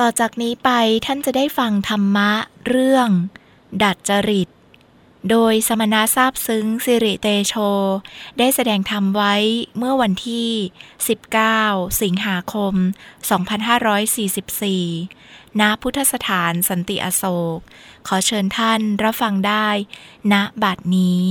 ต่อจากนี้ไปท่านจะได้ฟังธรรมะเรื่อง ดัดจริต โดยสมณะทราบซึ้งสิริเตโช ได้แสดงธรรมไว้เมื่อวันที่ 19 สิงหาคม 2544 ณ พุทธสถานสันติอโศก ขอเชิญท่านรับฟังได้ณบัดนี้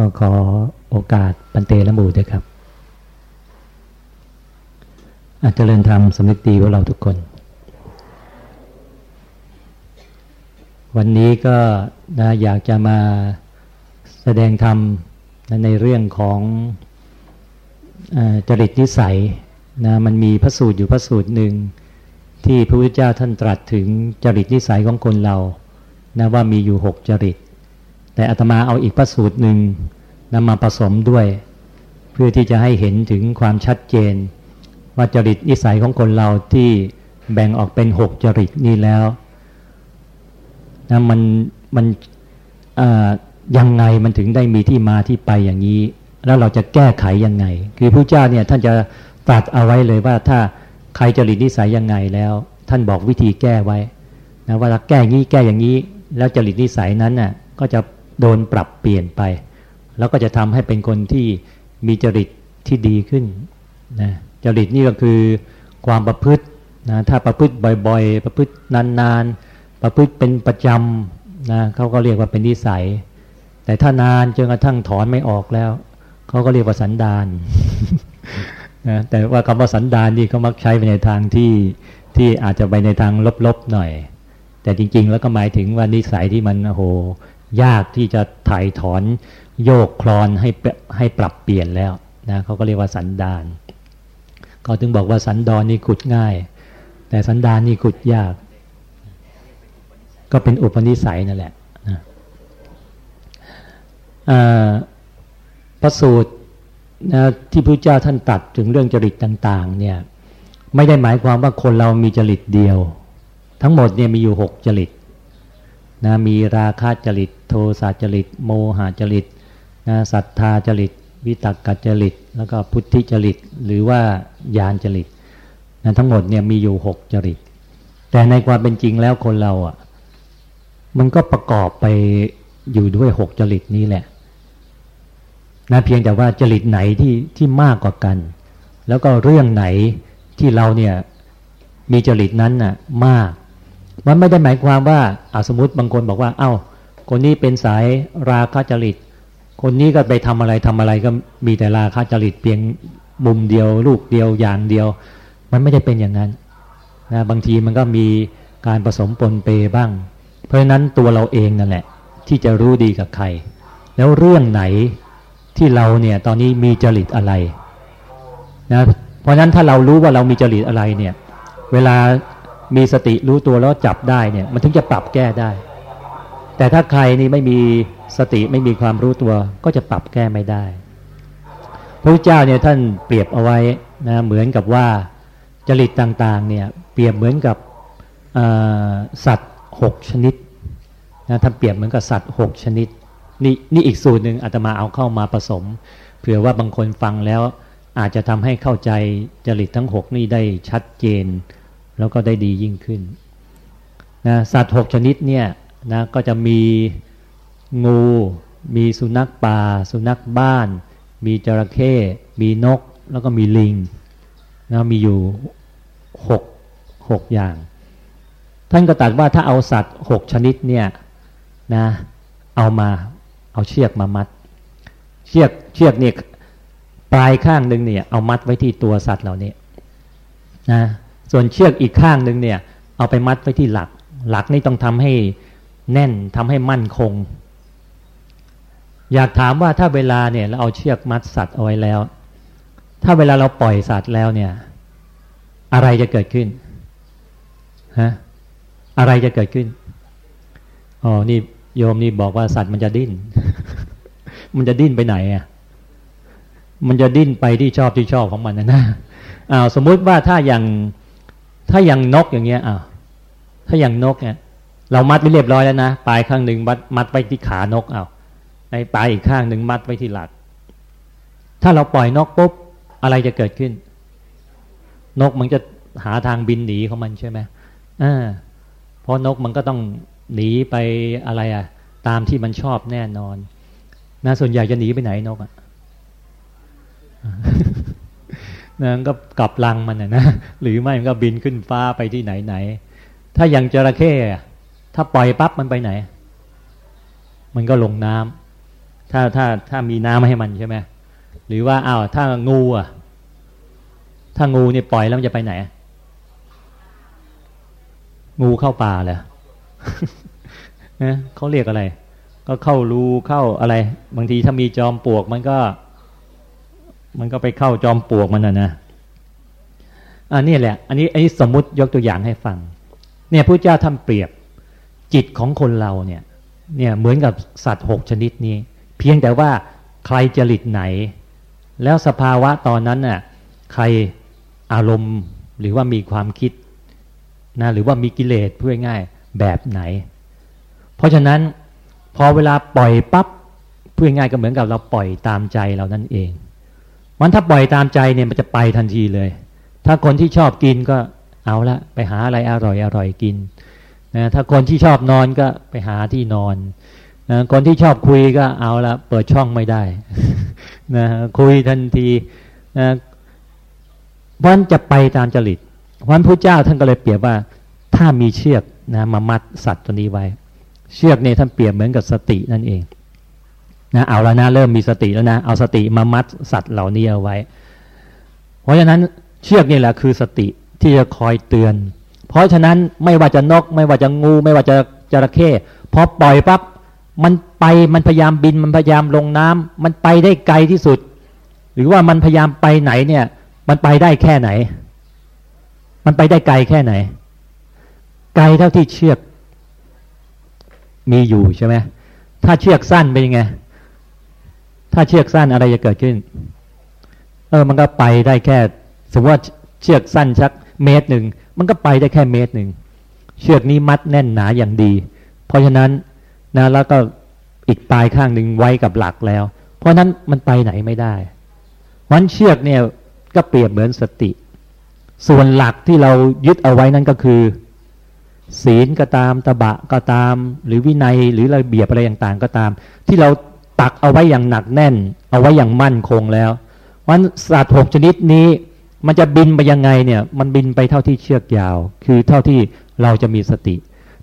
ก็ขอโอกาสปันเตและหมู่ด้วยครับ อาจจะเริญธรรมสำนึกดีว่าเราทุกคน วันนี้ก็นะอยากจะมาแสดงธรรมในเรื่องของอจริตนิสัยนะมันมีพระสูตรอยู่พระสูตรหนึ่งที่พระพุทธเจ้าท่านตรัสถึงจริตนิสัยของคนเรานะว่ามีอยู่หกจริต แต่อาตมาเอาอีกพระสูตรหนึ่งนำมาผสมด้วย เพื่อที่จะให้เห็นถึงความชัดเจน ว่าจริตนิสัยของคนเราที่แบ่งออกเป็นหกจริตนี้แล้วนะมันมันยังไงมันถึงได้มีที่มาที่ไปอย่างนี้ แล้วเราจะแก้ไขยังไง คือพระเจ้าเนี่ยท่านจะตรัสเอาไว้เลยว่าถ้าใครจริตนิสัยยังไงแล้ว ท่านบอกวิธีแก้ไว้นะว่าแก้งี้แก้อย่างนี้ แล้วจริตนิสัยนั้นน่ะก็จะ โดนปรับเปลี่ยนไป แล้วก็จะทำให้เป็นคนที่มีจริตที่ดีขึ้นนะจริตนี่ก็คือความประพฤตินะถ้าประพฤติบ่อยๆ ประพฤตินานๆ ประพฤติเป็นประจำนะเขาก็เรียกว่าเป็นนิสัย แต่ถ้านานจนกระทั่งถอนไม่ออกแล้วเขาก็เรียกว่าสันดานนะแต่ว่าคำว่าสันดานนี่เขามักใช้ไปในทางที่ที่อาจจะไปในทางลบๆหน่อย แต่จริงๆ แล้วก็หมายถึงว่านิสัยที่มันโอ้โห ยากที่จะถ่ายถอนโยกคลอนให้ให้ปรับเปลี่ยนแล้วนะเขาก็เรียกว่าสันดานเขาถึงบอกว่าสันดอนนี่ขุดง่าย แต่สันดานนี่ขุดยาก ก็เป็นอุปนิสัยนั่นแหละนะพระสูตรนะที่พระเจ้าท่านตัดถึงเรื่องจริตต่าง ๆ เนี่ยไม่ได้หมายความว่าคนเรามีจริตเดียว ทั้งหมดเนี่ยมีอยู่หกจริตนะมีราคะจริต โทสะจริต โมหจริตนะศรัทธาจริต วิตกกจริต แล้วก็พุทธิจริต หรือว่าญาณจริตนะทั้งหมดเนี่ยมีอยู่หกจริต แต่ในความเป็นจริงแล้วคนเราอะมันก็ประกอบไปอยู่ด้วยหกจริตนี้แหละนะเพียงแต่ว่าจริตไหนที่ที่มากกว่ากัน แล้วก็เรื่องไหนที่เราเนี่ยมีจริตนั้นน่ะมาก มันไม่ได้หมายความว่าอาสมมติบางคนบอกว่า เอา้า คนนี้เป็นสายราคะจริต คนนี้ก็ไปทำอะไรทำอะไรก็มีแต่ราคะจริตเพียงมุมเดียว ลูกเดียวอย่างเดียว มันไม่ได้เป็นอย่างนั้นนะบางทีมันก็มีการผสมปนเปบ้าง เพราะฉะนั้นตัวเราเองนั่นแหละ ที่จะรู้ดีกับใคร แล้วเรื่องไหนที่เราเนี่ยตอนนี้มีจริตอะไรนะเพราะฉะนั้นถ้าเรารู้ว่าเรามีจริตอะไรเนี่ยเวลามีสติรู้ตัวแล้วจับได้เนี่ยมันถึงจะปรับแก้ได้ แต่ถ้าใครนี่ไม่มีสติไม่มีความรู้ตัว ก็จะปรับแก้ไม่ได้ พระเจ้าเนี่ยท่านเปรียบเอาไว้นะเหมือนกับว่าจริตต่างๆเนี่ยเปรียบเหมือนกับสัตว์หกชนิดนะท่านเปรียบเหมือนกับสัตว์หกชนิดนี่นี่อีกสูตรหนึ่งอาตมาเอาเข้ามาผสมเผื่อว่าบางคนฟังแล้วอาจจะทำให้เข้าใจจริตทั้งหกนี่ได้ชัดเจน แล้วก็ได้ดียิ่งขึ้นนะสัตว์หกชนิดเนี่ย นะก็จะมีงู มีสุนัขป่า สุนัขบ้าน มีจระเข้ มีนก แล้วก็มีลิงนะมีอยู่หกหกอย่าง ท่านก็ตัดว่าถ้าเอาสัตว์หกชนิดเนี่ยนะเอามาเอาเชือกมามัด เชือกเชือกเนี่ยปลายข้างหนึ่งเนี่ยเอามัดไว้ที่ตัวสัตว์เหล่านี้นะส่วนเชือกอีกข้างหนึ่งเนี่ยเอาไปมัดไว้ที่หลัก หลักนี่ต้องทำให้ แน่นทำให้มั่นคง อยากถามว่าถ้าเวลาเนี่ยเราเอาเชือกมัดสัตว์เอาไว้แล้ว ถ้าเวลาเราปล่อยสัตว์แล้วเนี่ย อะไรจะเกิดขึ้นฮะอะไรจะเกิดขึ้นอ๋อนี่โยมนี่บอกว่าสัตว์มันจะดิ้น มันจะดิ้นไปไหนอะ มันจะดิ้นไปที่ชอบที่ชอบของมันนะนะอ้าวสมมุติว่าถ้าอย่างถ้าอย่างนกอย่างเงี้ยอ้าวถ้าอย่างนกเนี่ย เรามัดไว้เรียบร้อยแล้วนะปลายข้างหนึ่งมัดมัดไว้ที่ขานกเอาในปลายอีกข้างหนึ่งมัดไว้ที่หลัก ถ้าเราปล่อยนกปุ๊บอะไรจะเกิดขึ้น นกมันจะหาทางบินหนีของมันใช่ไหมอ่าเพราะนกมันก็ต้องหนีไปอะไรอะตามที่มันชอบแน่นอนนะส่วนใหญ่จะหนีไปไหนนกอะนะก็กลับรังมันนะหรือไม่มันก็บินขึ้นฟ้าไปที่ไหนไหน ถ้าอย่างจระเข้ ถ้าปล่อยปั๊บมันไปไหน มันก็ลงน้ำถ้าถ้าถ้ามีน้ำให้มันใช่ไหมหรือว่าอ้าวถ้างูอะ ถ้างูเนี่ยปล่อยแล้วมันจะไปไหน งูเข้าป่าเหรอนะเขาเรียกอะไร ก็เข้ารูเข้าอะไร บางทีถ้ามีจอมปลวกมันก็ มันก็ไปเข้าจอมปลวกมันนะนะอันนี้แหละ อันนี้อันนี้สมมุติยกตัวอย่างให้ฟัง เนี่ยพระเจ้าทำเปรียบ จิตของคนเราเนี่ยเนี่ยเหมือนกับสัตว์หกชนิดนี้ เพียงแต่ว่าใครจริตไหน แล้วสภาวะตอนนั้นน่ะใครอารมณ์หรือว่ามีความคิดนะหรือว่ามีกิเลสพูดง่ายแบบไหน เพราะฉะนั้นพอเวลาปล่อยปับ๊บพูดง่ายก็เหมือนกับเราปล่อยตามใจเรานั่นเอง มันถ้าปล่อยตามใจเนี่ยมันจะไปทันทีเลย ถ้าคนที่ชอบกินก็เอาละไปหาอะไรอร่อยอร่อยกิน นะถ้าคนที่ชอบนอนก็ไปหาที่นอนนะคนที่ชอบคุยก็เอาละเปิดช่องไม่ได้นะคุยทันทีนะเพราะจะไปตามจริตวันพระเจ้าท่านก็เลยเปรียบว่าถ้ามีเชือกนะมามัดสัตว์ตัวนี้ไว้ เชือกเนี่ยท่านเปรียบเหมือนกับสตินั่นเองนะเอาแล้วนะเริ่มมีสติแล้วนะเอาสติมามัดสัตว์เหล่านี้เอาไว้ เพราะฉะนั้นเชือกนี่แหละคือสติที่จะคอยเตือน เพราะฉะนั้นไม่ว่าจะนก ไม่ว่าจะงู ไม่ว่าจะจระเข้พอปล่อยปั๊บมันไปมันพยายามบินมันพยายามลงน้ำมันไปได้ไกลที่สุด หรือว่ามันพยายามไปไหนเนี่ย มันไปได้แค่ไหน มันไปได้ไกลแค่ไหน ไกลเท่าที่เชือก มีอยู่ใช่ไหมถ้าเชือกสั้นเป็นยังไง ถ้าเชือกสั้นอะไรจะเกิดขึ้น เออ มันก็ไปได้แค่ สมมติว่าเชือกสั้นชัก เมตรหนึ่งมันก็ไปได้แค่เมตรหนึ่งเชือกนี้มัดแน่นหนาอย่างดี เพราะฉะนั้นนะแล้วก็อีกปลายข้างหนึ่งไว้กับหลักแล้ว เพราะนั้นมันไปไหนไม่ได้วันเชือกเนี่ยก็เปรียบเหมือนสติ ส่วนหลักที่เรายึดเอาไว้นั่นก็คือ ศีลก็ตามตบะก็ตาม หรือวินัยหรือระเบียบอะไรต่างๆก็ตาม ที่เราตักเอาไว้อย่างหนักแน่น เอาไว้อย่างมั่นคงแล้ววันสัตว์หกชนิดนี้ มันจะบินไปยังไงเนี่ย มันบินไปเท่าที่เชือกยาว คือเท่าที่เราจะมีสติ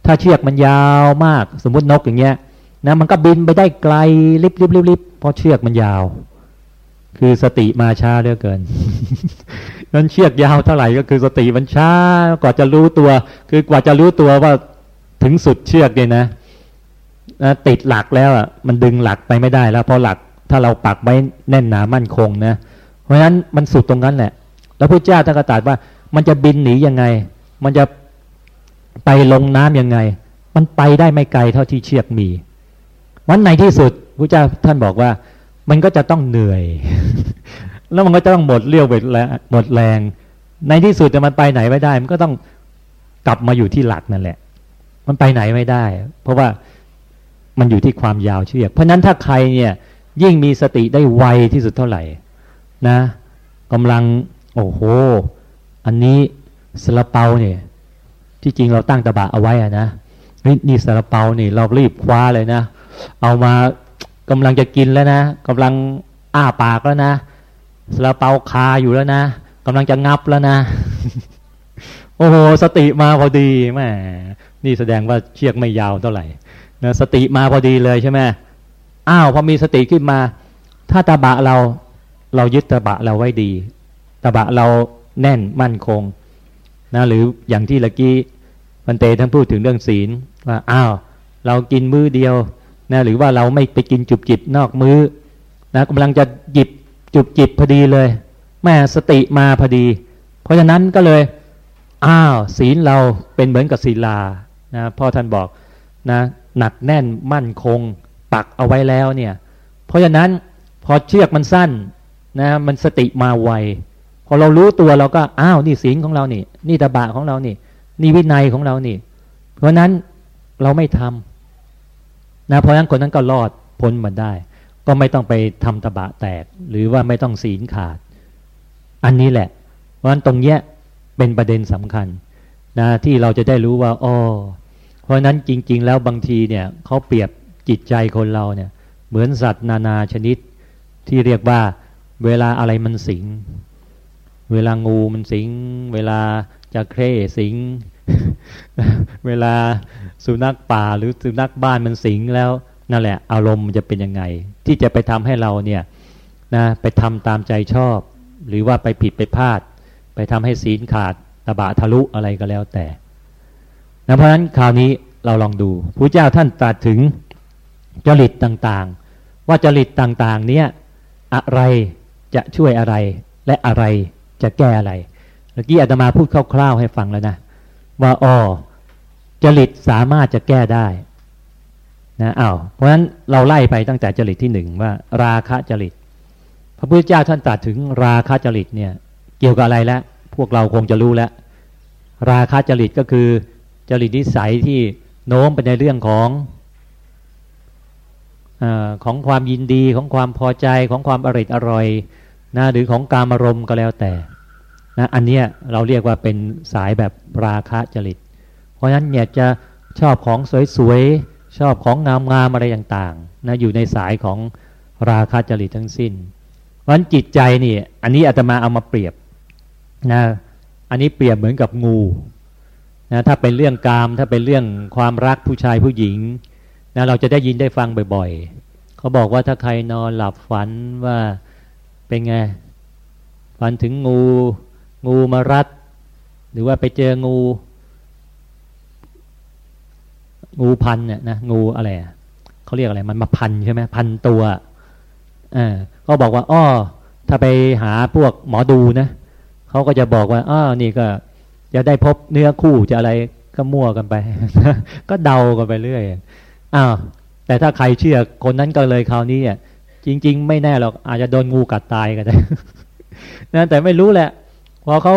ถ้าเชือกมันยาวมาก สมมุตินกอย่างเงี้ยนะมันก็บินไปได้ไกลลิบลิบลิบลิบเพราะเชือกมันยาว คือสติมาช้าเหลือเกินนั้นเชือกยาวเท่าไหร่ก็คือสติมันช้ากว่าจะรู้ตัว คือกว่าจะรู้ตัวว่าถึงสุดเชือกเลยนะนะติดหลักแล้วอะมันดึงหลักไปไม่ได้แล้วเพราะหลักถ้าเราปักไว้แน่นหนามั่นคงนะ เพราะฉะนั้นมันสุดตรงนั้นแหละ แล้วพระเจ้าท่านก็ตรัสว่า มันจะบินหนียังไง มันจะไปลงน้ํำยังไง มันไปได้ไม่ไกลเท่าที่เชือกมีวันในที่สุดพระเจ้าท่านบอกว่า มันก็จะต้องเหนื่อย แล้วมันก็จะต้องหมดเรี่ยวหมดแรง ในที่สุดจะมันไปไหนไม่ได้ มันก็ต้องกลับมาอยู่ที่หลักนั่นแหละ มันไปไหนไม่ได้ เพราะว่ามันอยู่ที่ความยาวเชือก เพราะนั้นถ้าใครเนี่ยยิ่งมีสติได้ไวที่สุดเท่าไหร่ นะกำลัง โอ้โห อันนี้สลาเปาเนี่ย ที่จริงเราตั้งตะบะเอาไว้อะนะนี่นี่สลาเปานี่เรารีบคว้าเลยนะ เอามากำลังจะกินแล้วนะกำลังอ้าปากแล้วนะสลาเปาคาอยู่แล้วนะกำลังจะงับแล้วนะ โอ้โห สติมาพอดีแม่นี่แสดงว่าเชือกไม่ยาวเท่าไหร่นะสติมาพอดีเลยใช่ไหมอ้าวพอมีสติขึ้นมา ถ้าตาบะเรา เรายึดตาบะเราไว้ดี ตบะเราแน่นมั่นคงนะหรืออย่างที่เมื่อกี้มันเตท่านพูดถึงเรื่องศีลว่าอ้าวเรากินมื้อเดียวนะหรือว่าเราไม่ไปกินจุบจิบนอกมื้อนะกำลังจะหยิบจุบจิบพอดีเลยแม่สติมาพอดี เพราะฉะนั้นก็เลยอ้าวศีลเราเป็นเหมือนกับศีลานะพ่อท่านบอกนะหนักแน่นมั่นคงปักเอาไว้แล้วเนี่ย เพราะฉะนั้นพอเชือกมันสั้นนะมันสติมาไว พอเรารู้ตัวเราก็อ้าวนี่ศีลของเรานี่ นี่ตบะของเรานี่ นี่วินัยของเรานี่ เพราะนั้นเราไม่ทำนะเพราะฉะนั้นคนนั้นก็รอดพ้นมาได้ ก็ไม่ต้องไปทำตบะแตก หรือว่าไม่ต้องศีลขาด อันนี้แหละ เพราะฉะนั้นตรงเนี้ยเป็นประเด็นสำคัญนะที่เราจะได้รู้ว่าอ๋อเพราะนั้นจริง ๆ แล้วบางทีเนี่ยเขาเปรียบจิตใจคนเราเนี่ย เหมือนสัตว์นานาชนิดที่เรียกว่าเวลาอะไรมันสิง เวลางูมันสิง เวลาจะเคร่สิง เวลาสุนัขป่าหรือสุนัขบ้านมันสิงแล้วนั่นแหละ อารมณ์มันจะเป็นยังไง ที่จะไปทำให้เราเนี่ยนะไปทำตามใจชอบ หรือว่าไปผิดไปพลาด ไปทำให้ศีลขาดตบะทะลุอะไรก็แล้วแต่นะเพราะฉะนั้นคราวนี้เราลองดูพระเจ้าท่านตรัสถึงจริตต่างๆ ว่าจริตต่างๆ เนี้ยอะไรจะช่วยอะไรและอะไร จะแก้อะไรเมื่อกี้อาตมาพูดคร่าวๆให้ฟังแล้วนะ ว่าอ๋อจริตสามารถจะแก้ได้นะอ้าวเพราะฉะนั้นเราไล่ไปตั้งแต่จริตที่หนึ่งว่า ราคะจริต พระพุทธเจ้าท่านตรัสถึงราคะจริตเนี่ยเกี่ยวกับอะไรแล้วพวกเราคงจะรู้แล้ว ราคะจริตก็คือจริตนิสัยที่โน้มไปในเรื่องของอของความยินดีของความพอใจของความอริดอร่อย นะหรือของการอารมณ์ก็แล้วแต่นะอันเนี้ยเราเรียกว่าเป็นสายแบบราคะจริต เพราะฉะนั้นเนี่ยจะชอบของสวยๆ ชอบของงามๆอะไรต่างๆนะอยู่ในสายของราคะจริตทั้งสิ้นเพราะฉะนั้นจิตใจนี่ อันนี้อาตมาเอามาเปรียบนะอันนี้เปรียบเหมือนกับงูนะถ้าเป็นเรื่องกาม ถ้าเป็นเรื่องความรักผู้ชายผู้หญิงนะเราจะได้ยินได้ฟังบ่อยๆ เขาบอกว่าถ้าใครนอนหลับฝันว่า เป็นไงฝันถึงงู งูมารัด หรือว่าไปเจองู งูพันเนี่ยนะงูอะไรเขาเรียกอะไร มันมาพันใช่ไหมพันตัวอ่าก็บอกว่าอ้อถ้าไปหาพวกหมอดูนะเขาก็จะบอกว่าอ้อนี่ก็จะได้พบเนื้อคู่จะอะไรก็มั่วกันไป ก็เดากันไปเรื่อยอ้าวแต่ถ้าใครเชื่อคนนั้นก็เลยคราวนี้เนี่ย จริง ๆ ไม่แน่หรอกอาจจะโดนงูกัดตายก็ได้นะแต่ไม่รู้แหละพอเขา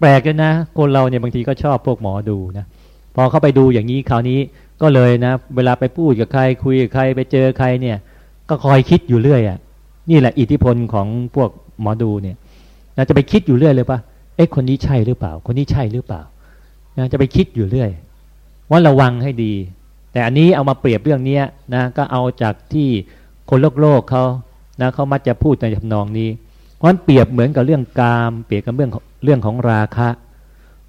แปลกเลยนะ คนเราเนี่ยบางทีก็ชอบพวกหมอดูนะพอเขาไปดูอย่างนี้คราวนี้ก็เลยนะ เวลาไปพูดกับใครคุยกับใครไปเจอใครเนี่ย ก็คอยคิดอยู่เรื่อยอะ นี่แหละอิทธิพลของพวกหมอดูเนี่ยนะจะไปคิดอยู่เรื่อยเลยปะเอ๊ะคนนี้ใช่หรือเปล่า คนนี้ใช่หรือเปล่านะจะไปคิดอยู่เรื่อยว่าระวังให้ดี แต่อันนี้เอามาเปรียบเรื่องเนี้ยนะก็เอาจากที่ คนโลกโลกเขานะเขามักจะพูดในทำนองนี้ เพราะมันเปรียบเหมือนกับเรื่องกาม เปรียบกับเรื่องเรื่องของราคะ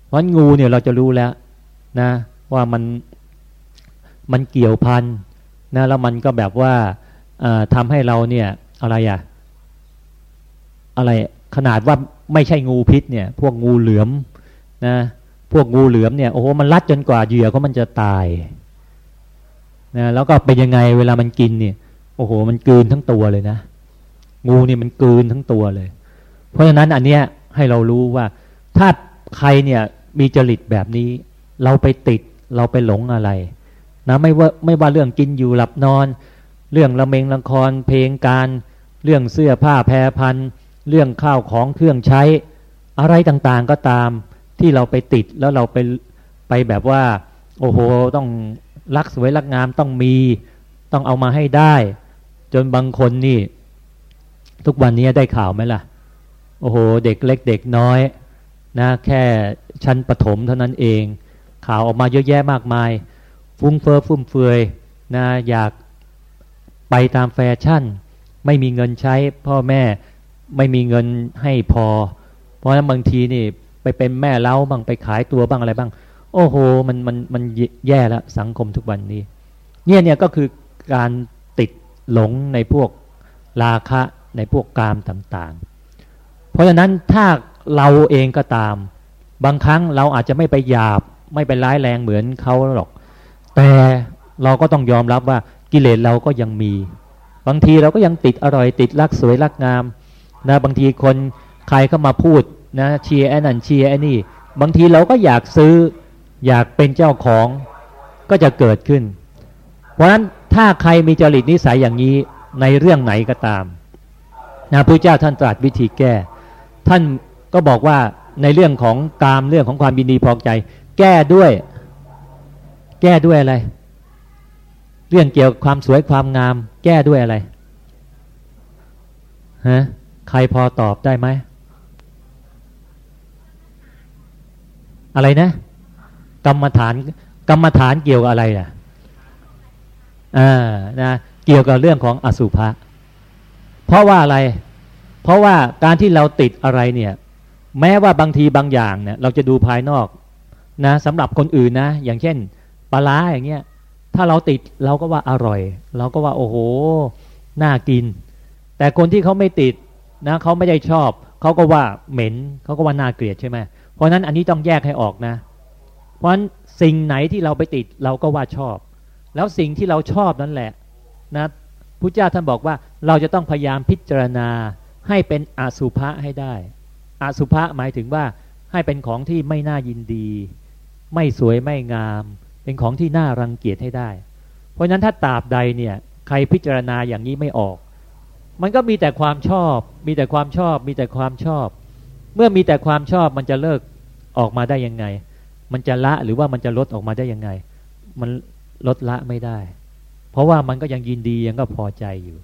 เพราะงูเนี่ยเราจะรู้แล้วนะว่ามันมันเกี่ยวพันนะแล้วมันก็แบบว่าทำให้เราเนี่ยอะไรอะอะไรขนาดว่าไม่ใช่งูพิษเนี่ย พวกงูเหลือมนะพวกงูเหลือมเนี่ยโอ้โหมันรัดจนกว่าเหยื่อเขามันจะตายนะแล้วก็เป็นยังไงเวลามันกินเนี่ย อ้โห มันกืนทั้งตัวเลยนะ งูนี่มันกืนทั้งตัวเลย เพราะฉะนั้นอันเนี้ยให้เรารู้ว่า ถ้าใครเนี่ยมีจริตแบบนี้ เราไปติดเราไปหลงอะไร นะไม่ว่าไม่ว่าเรื่องกินอยู่หลับนอน เรื่องละเมงละครเพลงการ เรื่องเสื้อผ้าแพรพันเรื่องข้าวของเครื่องใช้ อะไรต่างๆก็ตามที่เราไปติดแล้วเราไปไปแบบว่า โอ้โห ต้องรักสวยรักงามต้องมี ต้องเอามาให้ได้ จนบางคนนี่ ทุกวันนี้ได้ข่าวไหมล่ะ โอ้โห เด็กเล็กเด็กน้อย นะ แค่ชั้นปฐมเท่านั้นเอง ข่าวออกมาเยอะแยะมากมาย ฟุ้งเฟอ้อฟุ่มเฟือยนะอยากไปตามแฟชั่น ไม่มีเงินใช้ พ่อแม่ไม่มีเงินให้พอ เพราะฉะนั้นบางทีนี่ไปเป็นแม่เล้าบ้างไปขายตัวบ้างอะไรบ้าง โอ้โห มันมันมันแย่แล้วสังคมทุกวันนี้ เนี่ยเนี่ยก็คือการ หลงในพวกราคะในพวกกามต่างๆ เพราะฉะนั้นถ้าเราเองก็ตาม บางครั้งเราอาจจะไม่ไปหยาบไม่ไปร้ายแรงเหมือนเขาหรอก แต่เราก็ต้องยอมรับว่ากิเลสเราก็ยังมี บางทีเราก็ยังติดอร่อยติดรักสวยรักงามนะบางทีคนใครเข้ามาพูดนะเชียร์ไอ้นั่นเชียร์ไอ้นี่ บางทีเราก็อยากซื้ออยากเป็นเจ้าของก็จะเกิดขึ้น เพราะฉะนั้น ถ้าใครมีจริตนิสัยอย่างนี้ในเรื่องไหนก็ตามนะพระเจ้าท่านตรัสวิธีแก้ ท่านก็บอกว่าในเรื่องของกามเรื่องของความยินดีพอใจ แก้ด้วย แก้ด้วยอะไร เรื่องเกี่ยวกับความสวยความงาม แก้ด้วยอะไรฮะใครพอตอบได้ไหมอะไรนะ กรรมฐานกรรมฐานเกี่ยวกับอะไรอะ อ่านะเกี่ยวกับเรื่องของอสุภะเพราะว่าอะไร เพราะว่าการที่เราติดอะไรเนี่ย แม้ว่าบางทีบางอย่างเนี่ย เราจะดูภายนอกนะสำหรับคนอื่นนะ อย่างเช่นปลาอย่างเงี้ย ถ้าเราติดเราก็ว่าอร่อย เราก็ว่าโอ้โหน่ากิน แต่คนที่เขาไม่ติดนะเขาไม่ได้ชอบเขาก็ว่าเหม็นเขาก็ว่าน่าเกลียดใช่ไหมเพราะนั้นอันนี้ต้องแยกให้ออกนะ เพราะฉะนั้นสิ่งไหนที่เราไปติดเราก็ว่าชอบ แล้วสิ่งที่เราชอบนั่นแหละนะพุทธเจ้าท่านบอกว่าเราจะต้องพยายามพิจารณาให้เป็นอสุภะให้ได้ อสุภะหมายถึงว่าให้เป็นของที่ไม่น่ายินดี ไม่สวยไม่งาม เป็นของที่น่ารังเกียจให้ได้ เพราะฉะนั้นถ้าตราบใดเนี่ยใครพิจารณาอย่างนี้ไม่ออก มันก็มีแต่ความชอบ มีแต่ความชอบ มีแต่ความชอบ เมื่อมีแต่ความชอบมันจะเลิกออกมาได้ยังไง มันจะละหรือว่ามันจะลดออกมาได้ยังไง มัน ลดละไม่ได้ เพราะว่ามันก็ยังยินดียังก็พอใจอยู่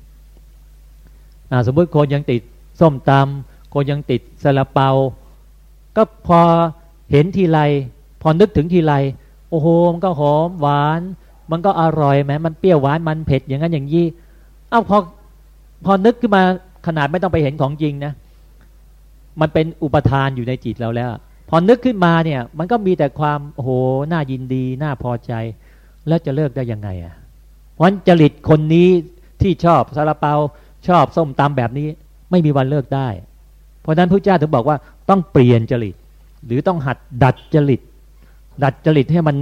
สมมติคนยังติดส้มตำคนยังติดซาลาเปา ก็พอเห็นทีไรพอนึกถึงทีไรโอ้โหมันก็หอมหวาน มันก็อร่อยแม้มันเปรี้ยวหวานมันเผ็ดอย่างนั้นอย่างยี่เอ้าพอพอนึกขึ้นมาขนาดไม่ต้องไปเห็นของจริงนะ มันเป็นอุปทานอยู่ในจิตเราแล้ว พอนึกขึ้นมาเนี่ย มันก็มีแต่ความโอ้โหน่ายินดีน่าพอใจ แล้วจะเลิกได้ยังไงอะวันจริตคนนี้ที่ชอบซาลาเปาชอบส้มตำแบบนี้ ไม่มีวันเลิกได้ เพราะนั้นพระเจ้าถึงบอกว่าต้องเปลี่ยนจริต หรือต้องหัดดัดจริต ดัดจริตให้มัน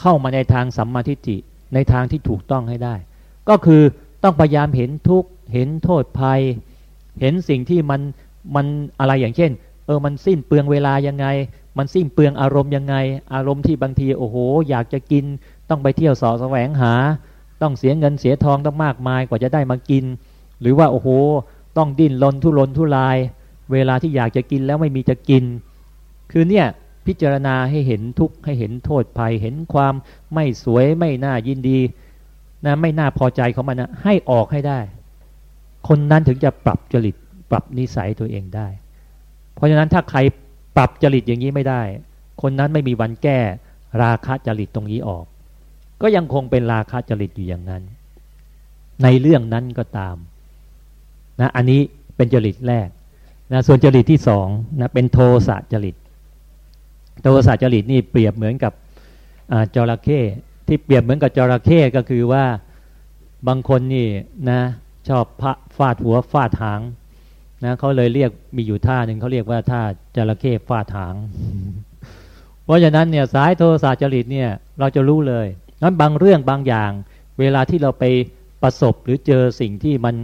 เข้ามาในทางสัมมาทิฏฐิในทางที่ถูกต้องให้ได้ ก็คือต้องพยายามเห็นทุกเห็นโทษภัย เห็นสิ่งที่มันมันอะไรอย่างเช่น เออมันสิ้นเปลืองเวลายังไง มันสิ้นเปลืองอารมณ์ยังไง อารมณ์ที่บางทีโอ้โห อยากจะกิน ต้องไปเที่ยวสอแสวงหา ต้องเสียเงินเสียทองต้องมากมายกว่าจะได้มากิน หรือว่าโอ้โห ต้องดิ้นรนทุรนทุราย เวลาที่อยากจะกินแล้วไม่มีจะกิน คือเนี่ยพิจารณาให้เห็นทุกข์ให้เห็นโทษภัย เห็นความไม่สวยไม่น่ายินดีนะไม่น่าพอใจของมันนะให้ออกให้ได้ คนนั้นถึงจะปรับจริตปรับนิสัยตัวเองได้ เพราะฉะนั้นถ้าใครปรับจริตอย่างนี้ไม่ได้ คนนั้นไม่มีวันแก้ราคะจริตตรงนี้ออก ก็ยังคงเป็นราคะจริตอยู่อย่างนั้น ในเรื่องนั้นก็ตามนะอันนี้เป็นจริตแรกนะส่วนจริตที่สองนะเป็นโทสะจริต โทสะจริตนี่เปรียบเหมือนกับจระเข้ที่เปรียบเหมือนกับจระเข้ก็คือว่าบางคนนี่นะชอบพระฟาดหัวฟาดหางนะเขาเลยเรียกมีอยู่ท่าหนึ่งเขาเรียกว่าท่าจระเข้ฟาดหาง เพราะฉะนั้นเนี่ยสายโทสะจริตเนี่ยเราจะรู้เลย นั้นบางเรื่องบางอย่าง เวลาที่เราไปประสบหรือเจอสิ่งที่มัน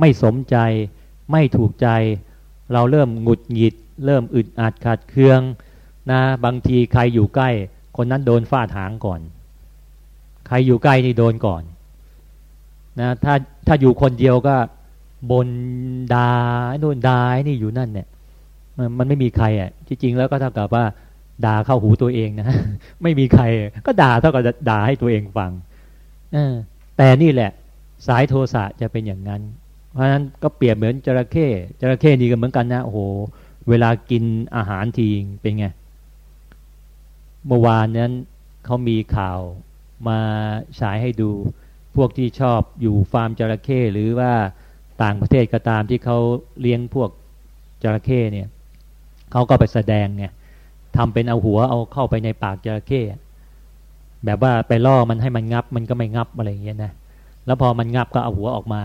ไม่สมใจ ไม่ถูกใจ เราเริ่มหงุดหงิด เริ่มอึดอัดขัดเคืองนะบางทีใครอยู่ใกล้ คนนั้นโดนฟาดหางก่อน ใครอยู่ใกล้นี่โดนก่อนนะถ้าถ้าอยู่คนเดียวก็บนดาโดนดานี่อยู่นั่นเนี่ยมันไม่มีใครอะจริงๆแล้วก็เท่ากับว่า ด่าเข้าหูตัวเองนะไม่มีใครก็ด่าเท่ากับด่าให้ตัวเองฟังอแต่นี่แหละ สายโทสะจะเป็นอย่างนั้น เพราะฉะนั้นก็เปรียบเหมือนจระเข้จระเข้นี่ก็เหมือนกันนะโอ้โหเวลากินอาหารทีเป็นไงเมื่อวานนั้นเขามีข่าวมาฉายให้ดู พวกที่ชอบอยู่ฟาร์มจระเข้หรือว่าต่างประเทศก็ตามที่เขาเลี้ยงพวกจระเข้เนี่ยเขาก็ไปแสดงไง ทำเป็นเอาหัวเอาเข้าไปในปากจระเข้แบบว่าไปล่อมันให้มันงับ มันก็ไม่งับอะไรอย่างเงี้ยนะแล้วพอมันงับก็เอาหัวออกมา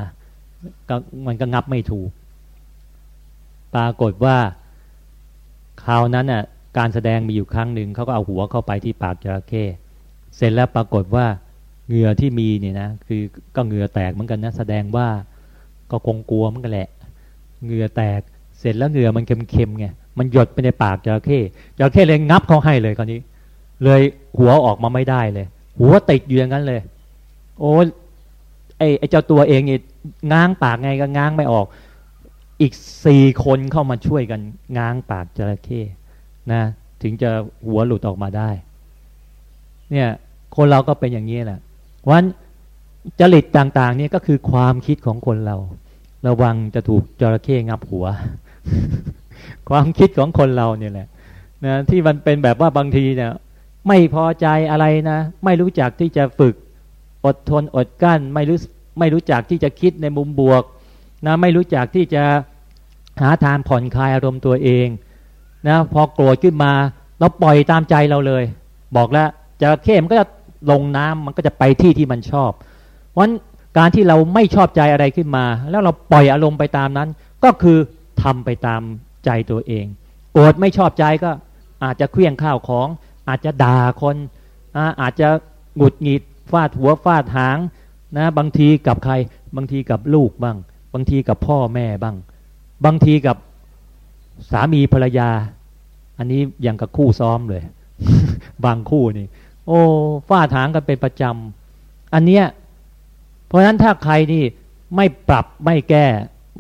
ก็มันก็งับไม่ถูก ปรากฏว่าคราวนั้นน่ะการแสดงมีอยู่ครั้งหนึ่งเขาก็เอาหัวเข้าไปที่ปากจระเข้เสร็จแล้วปรากฏว่าเหงื่อที่มีเนี่ยนะคือก็เหงื่อแตกเหมือนกันนะแสดงว่าก็คงกลัวเหมันกันแหละเหงื่อแตกเสร็จแล้วเหงื่อมันเค็มๆไง มันหยดไปในปากจระเข้จระเข้เลยงับเขาให้เลยคราวนี้ เลยหัวออกมาไม่ได้เลย หัวติดอยู่อย่างนั้นเลย โอ้ไอไอเจ้าตัวเองนี่ง้างปากไงก็ง้างไม่ออก อีกสี่คนเข้ามาช่วยกันง้างปากจระเข้นะ ถึงจะหัวหลุดออกมาได้ เนี่ย คนเราก็เป็นอย่างนี้แหละวันจริตต่างๆ เนี่ยก็คือความคิดของคนเรา ระวังจะถูกจระเข้งับหัว ความคิดของคนเราเนี่ยแหละนะที่มันเป็นแบบว่าบางทีเนี่ยไม่พอใจอะไรนะ ไม่รู้จักที่จะฝึกอดทนอดกั้น ไม่รู้ไม่รู้จักที่จะคิดในมุมบวกนะไม่รู้จักที่จะหาทางผ่อนคลายอารมณ์ตัวเองนะพอโกรธขึ้นมาเราปล่อยตามใจเราเลย บอกแล้วจะเข้มก็จะลงน้ำมันก็จะไปที่ที่มันชอบ เพราะการที่เราไม่ชอบใจอะไรขึ้นมา แล้วเราปล่อยอารมณ์ไปตามนั้น ก็คือทำไปตาม ใจตัวเอง โกรธไม่ชอบใจก็อาจจะเคลี้ยงข้าวของ อาจจะด่าคนอาจจะหงุดหงิดฟาดหัวฟาดหางนะบางทีกับใคร บางทีกับลูกบ้าง บางทีกับพ่อแม่บ้าง บางทีกับสามีภรรยา อันนี้อย่างกับคู่ซ้อมเลย บางคู่นี่ โอ้ฟาดหางกันเป็นประจำอันเนี้ยเพราะฉะนั้นถ้าใครนี่ไม่ปรับไม่แก้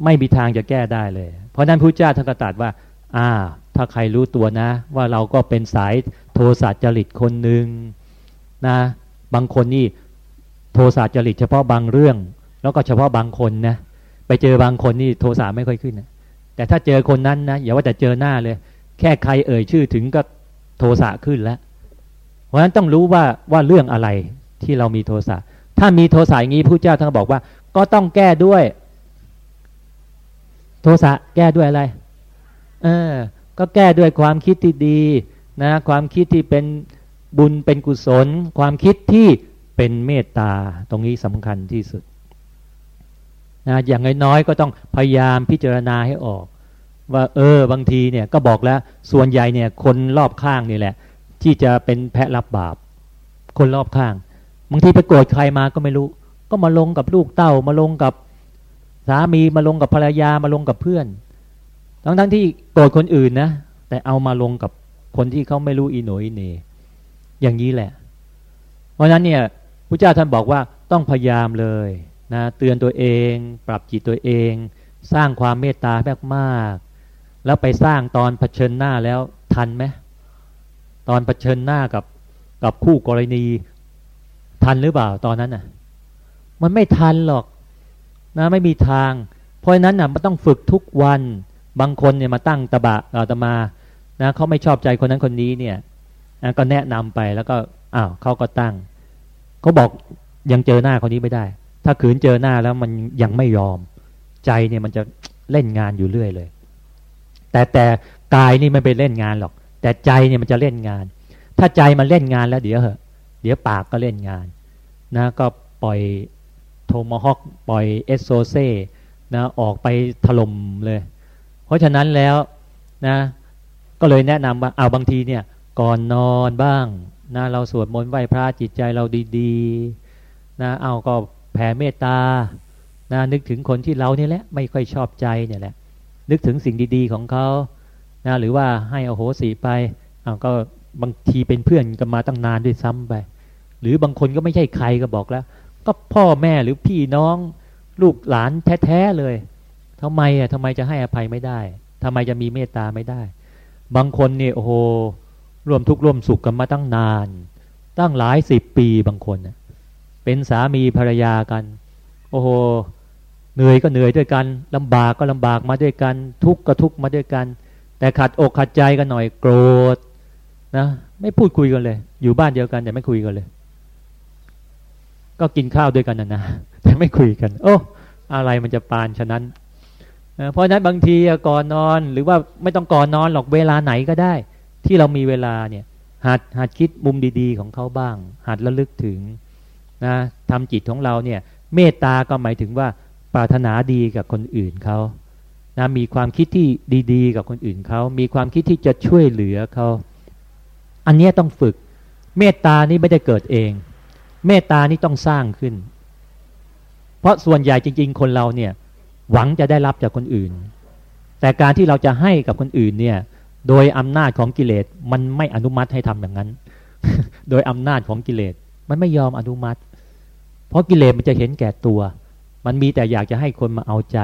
ไม่มีทางจะแก้ได้เลย เพราะนั้นพระเจ้าท่านก็ตรัสว่า อ่า ถ้าใครรู้ตัวนะ ว่าเราก็เป็นสายโทสะจริตคนหนึ่งนะ บางคนนี่โทสะจริตเฉพาะบางเรื่อง แล้วก็เฉพาะบางคนนะ ไปเจอบางคนนี่โทสะไม่ค่อยขึ้นนะแต่ถ้าเจอคนนั้นนะอย่าว่าแต่เจอหน้าเลย แค่ใครเอ่ยชื่อถึงก็โทสะขึ้นแล้ว เพราะฉะนั้นต้องรู้ว่าว่าเรื่องอะไรที่เรามีโทสะถ้ามีโทสะอย่างนี้พระเจ้าท่านบอกว่า ก็ต้องแก้ด้วย โทสะแก้ด้วยอะไร เออ ก็แก้ด้วยความคิดที่ดีนะ ความคิดที่เป็นบุญเป็นกุศล ความคิดที่เป็นเมตตาตรงนี้สำคัญที่สุดนะอย่างน้อยๆก็ต้องพยายามพิจารณาให้ออก ว่าเออบางทีเนี่ยก็บอกแล้วส่วนใหญ่เนี่ยคนรอบข้างนี่แหละ ที่จะเป็นแพะรับบาป คนรอบข้าง บางทีไปโกรธใครมาก็ไม่รู้ ก็มาลงกับลูกเต้ามาลงกับ สามีมาลงกับภรรยามาลงกับเพื่อน ทั้งทั้งที่โกรธคนอื่นนะ แต่เอามาลงกับคนที่เขาไม่รู้อีโหนอีเน อย่างนี้แหละ เพราะฉะนั้นเนี่ยพระเจ้าท่านบอกว่าต้องพยายามเลยนะเตือนตัวเอง ปรับจิตตัวเอง สร้างความเมตตามากมากแล้วไปสร้างตอนเผชิญหน้าแล้วทันไหมตอนเผชิญหน้ากับกับคู่กรณีทันหรือเปล่าตอนนั้นน่ะ มันไม่ทันหรอก นะไม่มีทาง เพราะฉะนั้นน่ะมันต้องฝึกทุกวัน บางคนเนี่ยมาตั้งตะบะอาตมานะเขาไม่ชอบใจคนนั้นคนนี้เนี่ยนะก็แนะนำไปแล้วก็อ้าวเขาก็ตั้งเขาบอกยังเจอหน้าคนนี้ไม่ได้ ถ้าขืนเจอหน้าแล้วมันยังไม่ยอม ใจเนี่ยมันจะเล่นงานอยู่เรื่อยเลย แต่แต่กายนี่ไม่ไปเล่นงานหรอก แต่ใจเนี่ยมันจะเล่นงาน ถ้าใจมันเล่นงานแล้วเดี๋ยวเหอะ เดี๋ยวปากก็เล่นงาน นะ ก็ปล่อย โทมฮอกปล่อยเอสโซเซนะออกไปถล่มเลย เพราะฉะนั้นแล้วนะก็เลยแนะนำว่าเอาบางทีเนี่ยก่อนนอนบ้างนะเราสวดมนต์ไหว้พระจิตใจเราดีๆนะเอาก็แผ่เมตตานะนึกถึงคนที่เราเนี่ยแหละไม่ค่อยชอบใจเนี่ยแหละ นึกถึงสิ่งดีๆของเขานะหรือว่าให้อโหสิไปเอาก็บางทีเป็นเพื่อนกันมาตั้งนานด้วยซ้ำไป หรือบางคนก็ไม่ใช่ใครก็บอกแล้ว ก็พ่อแม่หรือพี่น้องลูกหลานแท้ๆเลยทำไมอะทำไมจะให้อภัยไม่ได้ทำไมจะมีเมตตาไม่ได้ บางคนเนี่ยโอ้โหร่วมทุกข์ร่วมสุขกันมาตั้งนาน ตั้งหลายสิบปีบางคนเป็นสามีภรรยากัน โอ้โหเหนื่อยก็เหนื่อยด้วยกันลำบากก็ลำบากมาด้วยกัน ทุกข์ก็ทุกข์มาด้วยกัน แต่ขัดอกขัดใจกันหน่อยโกรธนะ ไม่พูดคุยกันเลย อยู่บ้านเดียวกันแต่ไม่คุยกันเลย ก็กินข้าวด้วยกันนะนะแต่ไม่คุยกัน โอ้อะไรมันจะปานฉะนั้นเพราะนั้นบางทีก่อนนอนหรือว่าไม่ต้องก่อนนอนหรอกเวลาไหนก็ได้ ที่เรามีเวลาเนี่ยหัดหัดคิดมุมดีๆ ของเขาบ้าง หัดระลึกถึงนะทำจิตของเราเนี่ย เมตตาก็หมายถึงว่าปรารถนาดีกับคนอื่นเขานะมีความคิดที่ดีๆ กับคนอื่นเขา มีความคิดที่จะช่วยเหลือเขา อันนี้ต้องฝึก เมตตานี้ไม่ได้เกิดเอง เมตตานี้ต้องสร้างขึ้น เพราะส่วนใหญ่จริง ๆ คนเราเนี่ยหวังจะได้รับจากคนอื่น แต่การที่เราจะให้กับคนอื่นเนี่ยโดยอำนาจของกิเลสมันไม่อนุมัติให้ทำอย่างนั้น โดยอำนาจของกิเลสมันไม่ยอมอนุมัติ เพราะกิเลสมันจะเห็นแก่ตัว มันมีแต่อยากจะให้คนมาเอาใจ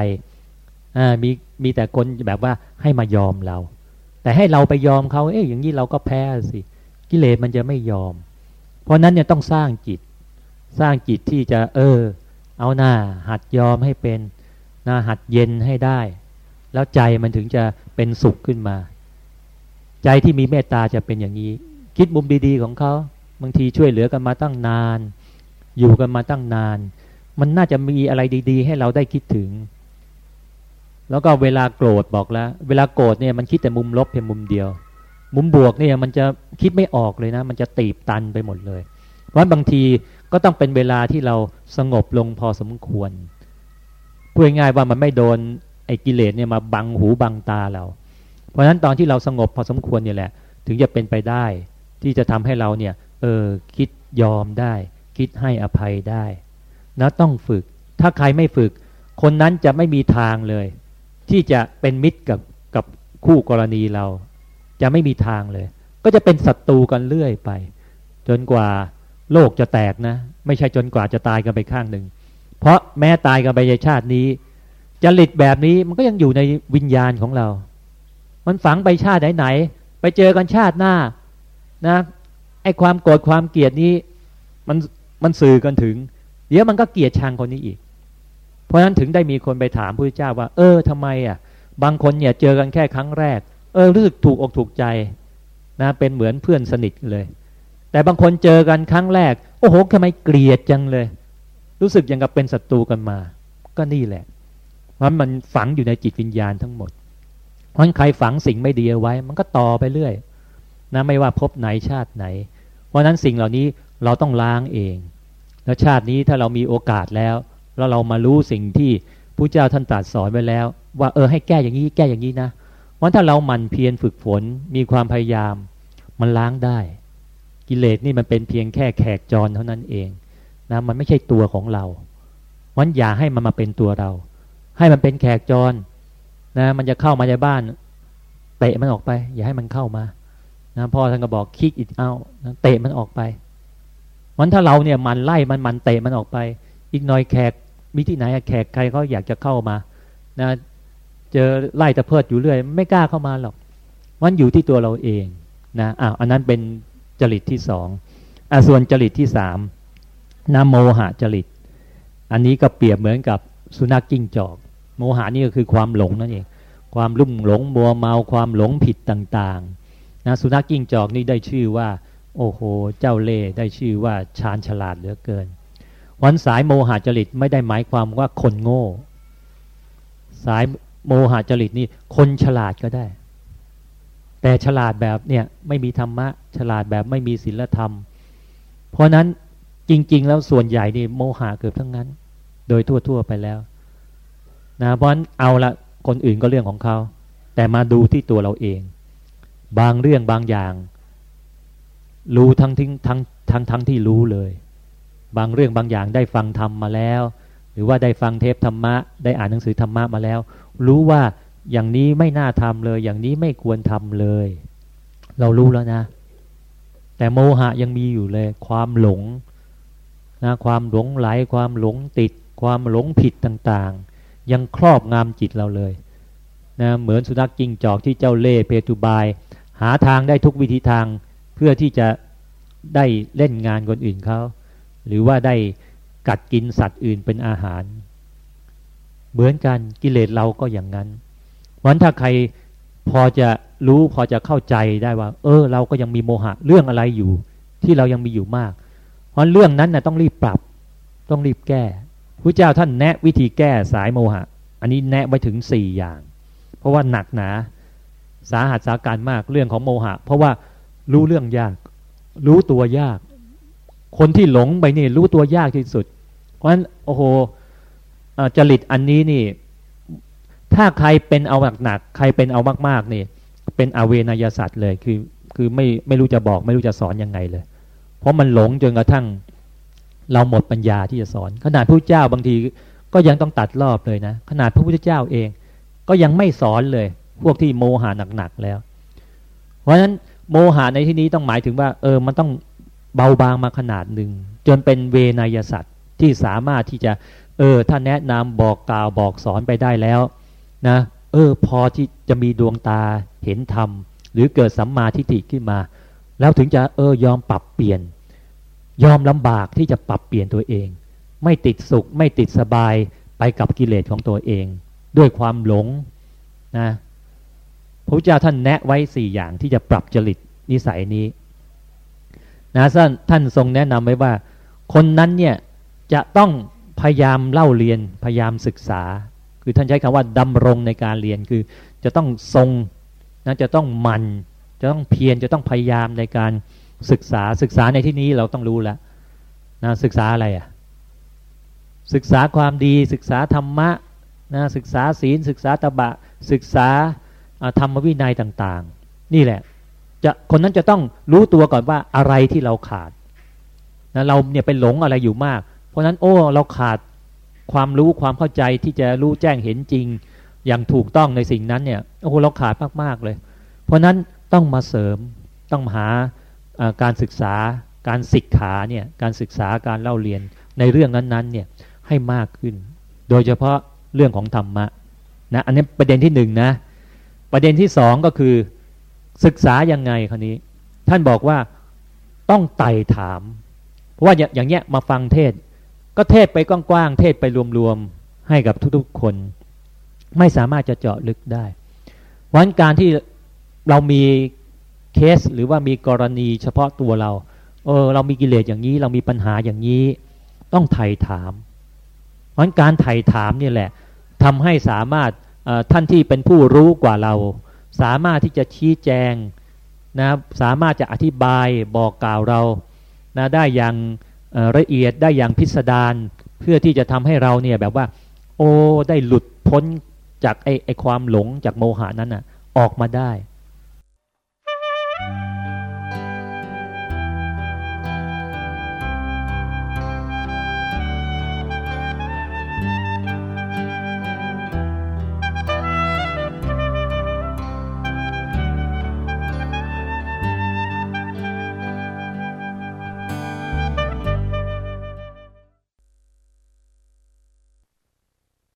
มีมีแต่คนแบบว่าให้มายอมเรา แต่ให้เราไปยอมเขาเอ๊ะอย่างนี้เราก็แพ้สิกิเลสมันจะไม่ยอม เพราะนั้นเนี่ยต้องสร้างจิต สร้างจิตที่จะเออ เอาหน้าหัดยอมให้เป็นหน้าหัดเย็นให้ได้ แล้วใจมันถึงจะเป็นสุขขึ้นมา ใจที่มีเมตตาจะเป็นอย่างนี้ คิดมุมดีๆของเขาบางทีช่วยเหลือกันมาตั้งนาน อยู่กันมาตั้งนาน มันน่าจะมีอะไรดี ๆ ให้เราได้คิดถึง แล้วก็เวลาโกรธบอกแล้ว เวลาโกรธเนี่ยมันคิดแต่มุมลบเพียงมุมเดียว มุมบวกเนี่ยมันจะคิดไม่ออกเลยนะ มันจะตีบตันไปหมดเลย เพราะบางที ก็ต้องเป็นเวลาที่เราสงบลงพอสมควรพูดง่ายว่ามันไม่โดนไอ้กิเลสเนี่ยมาบังหูบังตาเรา เพราะฉะนั้นตอนที่เราสงบพอสมควรเนี่ยแหละ ถึงจะเป็นไปได้ ที่จะทำให้เราเนี่ยเออคิดยอมได้ คิดให้อภัยได้นะต้องฝึก ถ้าใครไม่ฝึก คนนั้นจะไม่มีทางเลย ที่จะเป็นมิตรกับกับคู่กรณีเรา จะไม่มีทางเลย ก็จะเป็นศัตรูกันเรื่อยไป จนกว่า โลกจะแตกนะ ไม่ใช่จนกว่าจะตายกันไปข้างหนึ่ง เพราะแม้ตายกันไปในชาตินี้จริตแบบนี้มันก็ยังอยู่ในวิญญาณของเรา มันฝังไปชาติไหนๆไปเจอกันชาติหน้านะไอ้ความโกรธความเกลียดนี้มันมันสื่อกันถึง เดี๋ยวมันก็เกลียดชังคนนี้อีก เพราะฉะนั้นถึงได้มีคนไปถามพระเจ้าว่า เออทำไมอะ บางคนเนี่ยเจอกันแค่ครั้งแรก เออรู้สึกถูกอกถูกใจนะเป็นเหมือนเพื่อนสนิทเลย แต่บางคนเจอกันครั้งแรก โอ้โหทำไมเกลียดจังเลย รู้สึกย่างกับเป็นศัตรูกันมา ก็นี่แหละ เพราะมันฝังอยู่ในจิตวิญญาณทั้งหมด เพราะใครฝังสิ่งไม่ดีเอาไว้ มันก็ต่อไปเรื่อยนะไม่ว่าพบไหนชาติไหน เพราะนั้นสิ่งเหล่านี้เราต้องล้างเอง แล้วชาตินี้ถ้าเรามีโอกาสแล้ว แล้วเรามารู้สิ่งที่ผู้เจ้าท่านตรัสสอนไว้แล้ว ว่าเออให้แก้อย่างนี้แก้อย่างนี้นะวันถ้าเราหมั่นเพียรฝึกฝนมีความพยายาม มันล้างได้ กิเลสนี่มันเป็นเพียงแค่แขกจรเท่านั้นเองนะมันไม่ใช่ตัวของเราวันอย่าให้มันมาเป็นตัวเรา ให้มันเป็นแขกจรนะมันจะเข้ามาในบ้านเตะมันออกไป อย่าให้มันเข้ามานะพ่อท่านก็บอกคิกอิดเอาเตะมันออกไปวันถ้าเราเนี่ยมันไล่มันมันเตะมันออกไป อีกหน่อยแขกมีที่ไหนแขกใครเขาอยากจะเข้ามานะเจอไล่ตะเพิดอยู่เรื่อย ไม่กล้าเข้ามาหรอกมันอยู่ที่ตัวเราเองนะอ้าวอันนั้นเป็น จริตที่สองอส่วนจริตที่สามนะโมหะจริต อันนี้ก็เปรียบเหมือนกับสุนัขจิ้งจอก โมหะนี่ก็คือความหลงนั่นเอง ความลุ่มหลงมัวเมาความหลงผิดต่างๆนะสุนัขกิ้งจอกนี่ได้ชื่อว่า โอ้โห เจ้าเล่ได้ชื่อว่าชาญฉลาดเหลือเกินวันสายโมหะจริตไม่ได้หมายความว่าคนโง่ สายโมหะจริตนี่คนฉลาดก็ได้ แต่ฉลาดแบบเนี่ยไม่มีธรรมะ ฉลาดแบบไม่มีศีลธรรม เพราะนั้นจริง ๆ แล้วส่วนใหญ่นี่โมหะเกือบทั้งนั้น โดยทั่ว ๆ ไปแล้วนะเพราะนั้นเอาละคนอื่นก็เรื่องของเขา แต่มาดูที่ตัวเราเอง บางเรื่องบางอย่าง รู้ทั้งทิ้งทั้งทั้งทั้งที่รู้เลย บางเรื่องบางอย่างได้ฟังธรรมมาแล้ว หรือว่าได้ฟังเทปธรรมะ ได้อ่านหนังสือธรรมะมาแล้ว รู้ว่า อย่างนี้ไม่น่าทำเลย อย่างนี้ไม่ควรทำเลย เรารู้แล้วนะ แต่โมหะยังมีอยู่เลย ความหลงนะความหลงไหล ความหลงติด ความหลงผิดต่างๆ ยังครอบงำจิตเราเลยนะเหมือนสุนัขจิ้งจอกที่เจ้าเล่เพตุบาย หาทางได้ทุกวิธีทางเพื่อที่จะได้เล่นงานคนอื่นเขา หรือว่าได้กัดกินสัตว์อื่นเป็นอาหาร เหมือนกันกิเลสเราก็อย่างนั้น วันถ้าใครพอจะรู้พอจะเข้าใจได้ว่า เออ เราก็ยังมีโมหะเรื่องอะไรอยู่ ที่เรายังมีอยู่มาก เพราะเรื่องนั้นนะต้องรีบปรับ ต้องรีบแก้พระเจ้าท่านแนะวิธีแก้สายโมหะ อันนี้แนะไว้ถึงสี่อย่าง เพราะว่าหนักหนาสาหัสสาการมากเรื่องของโมหะ เพราะว่ารู้เรื่องยาก รู้ตัวยาก คนที่หลงไปนี่รู้ตัวยากที่สุด เพราะฉะนั้นโอ้โหจริตอันนี้นี่ ถ้าใครเป็นเอาหนักๆใครเป็นเอามากๆนี่เป็นอเวนยสัตว์เลยคือคือไม่ไม่รู้จะบอกไม่รู้จะสอนยังไงเลย เพราะมันหลงจนกระทั่งเราหมดปัญญาที่จะสอน ขนาดพระเจ้าบางทีก็ยังต้องตัดรอบเลยนะ ขนาดพระพุทธเจ้าเอง ก็ยังไม่สอนเลย พวกที่โมหะหนักๆแล้ว เพราะฉะนั้นโมหะในที่นี้ต้องหมายถึงว่า เออมันต้องเบาบางมาขนาดหนึ่งจนเป็นเวนยสัตว์ที่สามารถที่จะ เออถ้าแนะนำบอกกล่าวบอกสอนไปได้แล้ว นะเออพอที่จะมีดวงตาเห็นธรรม หรือเกิดสัมมาทิฏฐิขึ้นมา แล้วถึงจะเออยอมปรับเปลี่ยน ยอมลำบากที่จะปรับเปลี่ยนตัวเอง ไม่ติดสุขไม่ติดสบายไปกับกิเลสของตัวเอง ด้วยความหลงนะพระเจ้าท่านแนะไว้สี่อย่างที่จะปรับจริตนิสัยนี้นะท่านท่านทรงแนะนำไว้ว่า คนนั้นเนี่ยจะต้องพยายามเล่าเรียนพยายามศึกษา คือท่านใช้คำว่าดำรงในการเรียนคือ จะต้องทรงนะจะต้องมันจะต้องเพียรจะต้องพยายามในการศึกษาศึกษาในที่นี้เราต้องรู้แล้วนะศึกษาอะไรอะ่ะศึกษาความดีศึกษาธรรมะนะศึกษาศีลศึกษาตบะ ศึกษาธรรมวินัยต่างๆ นี่แหละจะคนนั้นจะต้องรู้ตัวก่อนว่าอะไรที่เราขาดนะเราเนี่ยไปหลงอะไรอยู่มาก เพราะนั้นโอ้เราขาด ความรู้ความเข้าใจที่จะรู้แจ้งเห็นจริง อย่างถูกต้องในสิ่งนั้นเนี่ยโอ้เราขาดมากๆเลย เพราะนั้นต้องมาเสริมต้องหาการศึกษาการศึกขาเนี่ยการศึกษาการเล่าเรียนในเรื่องนั้นๆเนี่ยให้มากขึ้น โดยเฉพาะเรื่องของธรรมะนะอันนี้ประเด็นที่หนึ่งนะประเด็นที่สองก็คือศึกษายังไงคราวนี้ ท่านบอกว่าต้องไต่ถาม เพราะว่าอย่างเงี้ยมาฟังเทศ ก็เทศไปกว้างๆเทศไปรวมๆให้กับทุกๆคน ไม่สามารถจะเจาะลึกได้วันการที่เรามีเคสหรือว่ามีกรณีเฉพาะตัวเรา เออ เรามีกิเลสอย่างนี้ เรามีปัญหาอย่างนี้ ต้องไถ่ถามวันการไถ่ถามนี่แหละทำให้สามารถท่านที่เป็นผู้รู้กว่าเรา สามารถที่จะชี้แจงนะสามารถจะอธิบายบอกกล่าวเรานะได้อย่าง ละเอียดได้อย่างพิสดารเพื่อที่จะทำให้เราเนี่ยแบบว่า โอ้ได้หลุดพ้นจากไอ้ไอความหลงจากโมหานั้นน่ะ ออกมาได้